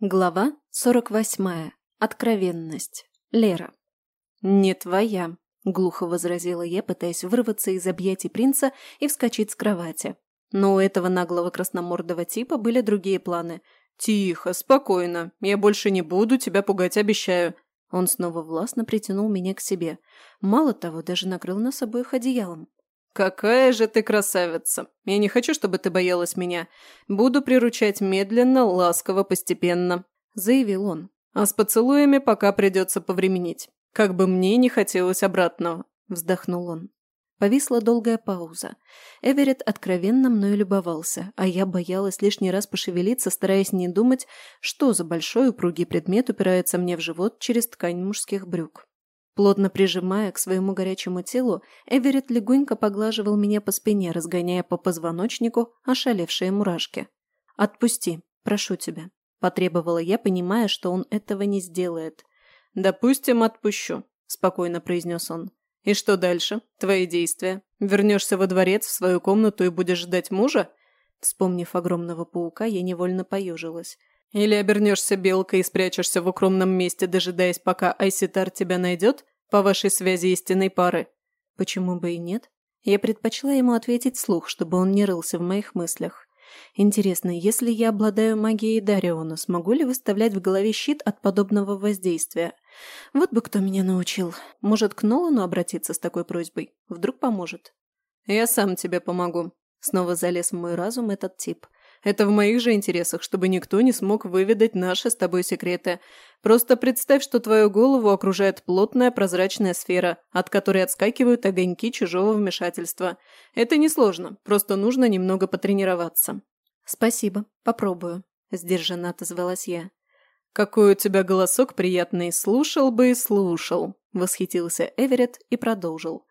Глава 48. Откровенность. Лера. «Не твоя», – глухо возразила я, пытаясь вырваться из объятий принца и вскочить с кровати. Но у этого наглого красномордого типа были другие планы. «Тихо, спокойно. Я больше не буду тебя пугать, обещаю». Он снова властно притянул меня к себе. Мало того, даже накрыл нас обоих одеялом. «Какая же ты красавица! Я не хочу, чтобы ты боялась меня. Буду приручать медленно, ласково, постепенно», – заявил он. «А с поцелуями пока придется повременить. Как бы мне не хотелось обратного», – вздохнул он. Повисла долгая пауза. Эверетт откровенно мною любовался, а я боялась лишний раз пошевелиться, стараясь не думать, что за большой упругий предмет упирается мне в живот через ткань мужских брюк. Плотно прижимая к своему горячему телу, Эверетт легонько поглаживал меня по спине, разгоняя по позвоночнику ошалевшие мурашки. «Отпусти, прошу тебя», – потребовала я, понимая, что он этого не сделает. «Допустим, отпущу», – спокойно произнес он. «И что дальше? Твои действия? Вернешься во дворец, в свою комнату и будешь ждать мужа?» Вспомнив огромного паука, я невольно поежилась. Или обернешься белкой и спрячешься в укромном месте, дожидаясь, пока Айситар тебя найдет, по вашей связи истинной пары? Почему бы и нет? Я предпочла ему ответить вслух, чтобы он не рылся в моих мыслях. Интересно, если я обладаю магией Дариона, смогу ли выставлять в голове щит от подобного воздействия? Вот бы кто меня научил. Может, к Нолану обратиться с такой просьбой? Вдруг поможет? Я сам тебе помогу. Снова залез в мой разум этот тип. Это в моих же интересах, чтобы никто не смог выведать наши с тобой секреты. Просто представь, что твою голову окружает плотная прозрачная сфера, от которой отскакивают огоньки чужого вмешательства. Это несложно, просто нужно немного потренироваться». «Спасибо, попробую», – сдержанно отозвалась я. «Какой у тебя голосок приятный, слушал бы и слушал», – восхитился Эверетт и продолжил.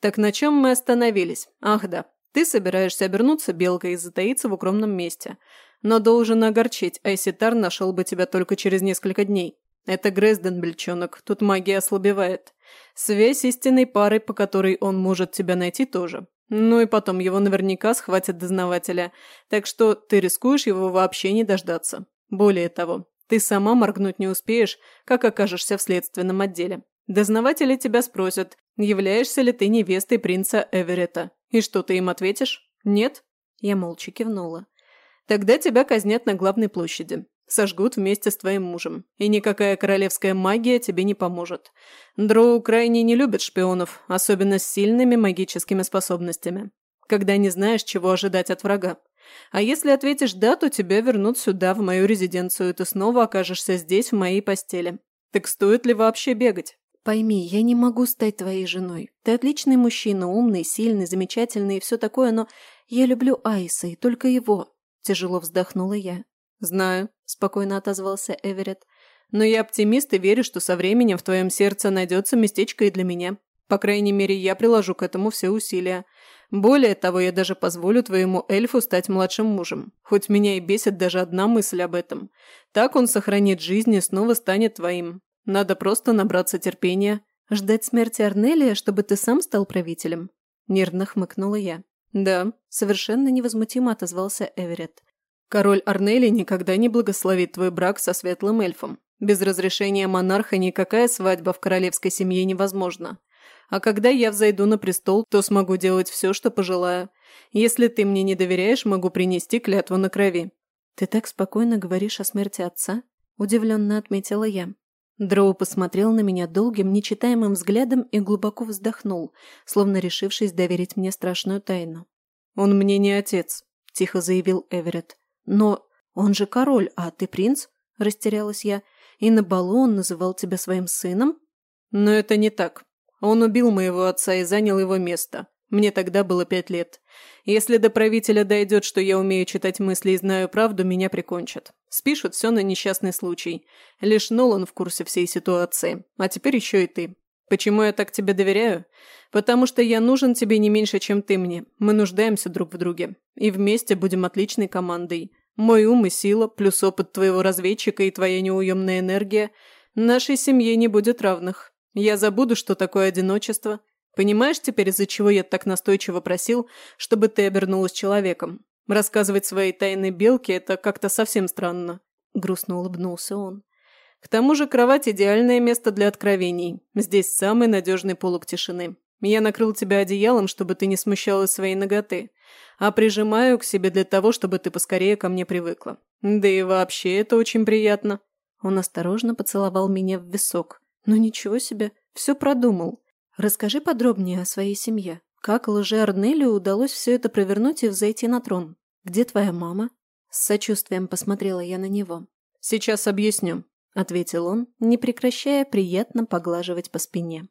«Так на чем мы остановились? Ах да, ты собираешься обернуться белкой и затаиться в укромном месте. Но должен огорчить, Айситар нашел бы тебя только через несколько дней. Это Грезден, бельчонок, тут магия ослабевает. Связь истинной пары, по которой он может тебя найти, тоже. Ну и потом его наверняка схватят дознавателя, так что ты рискуешь его вообще не дождаться. Более того, ты сама моргнуть не успеешь, как окажешься в следственном отделе. Дознаватели тебя спросят, являешься ли ты невестой принца Эверетта. И что ты им ответишь? Нет? Я молча кивнула. Тогда тебя казнят на главной площади. Сожгут вместе с твоим мужем. И никакая королевская магия тебе не поможет. Дроу крайне не любят шпионов, особенно с сильными магическими способностями. Когда не знаешь, чего ожидать от врага. А если ответишь «да», то тебя вернут сюда, в мою резиденцию, и ты снова окажешься здесь, в моей постели. Так стоит ли вообще бегать? Пойми, я не могу стать твоей женой. Ты отличный мужчина, умный, сильный, замечательный и все такое, но я люблю Айса и только его. Тяжело вздохнула я. Знаю, спокойно отозвался Эверетт. Но я оптимист и верю, что со временем в твоем сердце найдется местечко и для меня. По крайней мере, я приложу к этому все усилия. Более того, я даже позволю твоему эльфу стать младшим мужем. Хоть меня и бесит даже одна мысль об этом. Так он сохранит жизнь и снова станет твоим. Надо просто набраться терпения. Ждать смерти Арнелия, чтобы ты сам стал правителем?» Нервно хмыкнула я. «Да», – совершенно невозмутимо отозвался Эверетт. «Король Арнели никогда не благословит твой брак со светлым эльфом. Без разрешения монарха никакая свадьба в королевской семье невозможна. А когда я взойду на престол, то смогу делать все, что пожелаю. Если ты мне не доверяешь, могу принести клятву на крови». «Ты так спокойно говоришь о смерти отца?» – удивленно отметила я. Дроу посмотрел на меня долгим, нечитаемым взглядом и глубоко вздохнул, словно решившись доверить мне страшную тайну. «Он мне не отец», – тихо заявил Эверетт. «Но он же король, а ты принц?» – растерялась я. «И на балу он называл тебя своим сыном?» «Но это не так. Он убил моего отца и занял его место. Мне тогда было пять лет. Если до правителя дойдет, что я умею читать мысли и знаю правду, меня прикончат. Спишут все на несчастный случай. Лишь Нолан в курсе всей ситуации. А теперь еще и ты. Почему я так тебе доверяю? Потому что я нужен тебе не меньше, чем ты мне. Мы нуждаемся друг в друге. И вместе будем отличной командой. Мой ум и сила, плюс опыт твоего разведчика и твоя неуемная энергия. Нашей семье не будет равных. Я забуду, что такое одиночество, Понимаешь теперь, из-за чего я так настойчиво просил, чтобы ты обернулась человеком? Рассказывать свои тайны белке – это как-то совсем странно. – грустно улыбнулся он. «К тому же кровать – идеальное место для откровений. Здесь самый надежный полог тишины. Я накрыл тебя одеялом, чтобы ты не смущала своей ноготы, а прижимаю к себе для того, чтобы ты поскорее ко мне привыкла. Да и вообще это очень приятно». Он осторожно поцеловал меня в висок. «Ну ничего себе, все продумал. Расскажи подробнее о своей семье. Как лже Арнелию удалось все это провернуть и взойти на трон? Где твоя мама?» С сочувствием посмотрела я на него. «Сейчас объясню», — ответил он, не прекращая приятно поглаживать по спине.